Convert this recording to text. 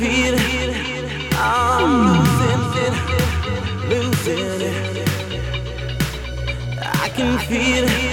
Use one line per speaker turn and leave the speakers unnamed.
I can feel it. I'm losing it, losing it. I can feel it.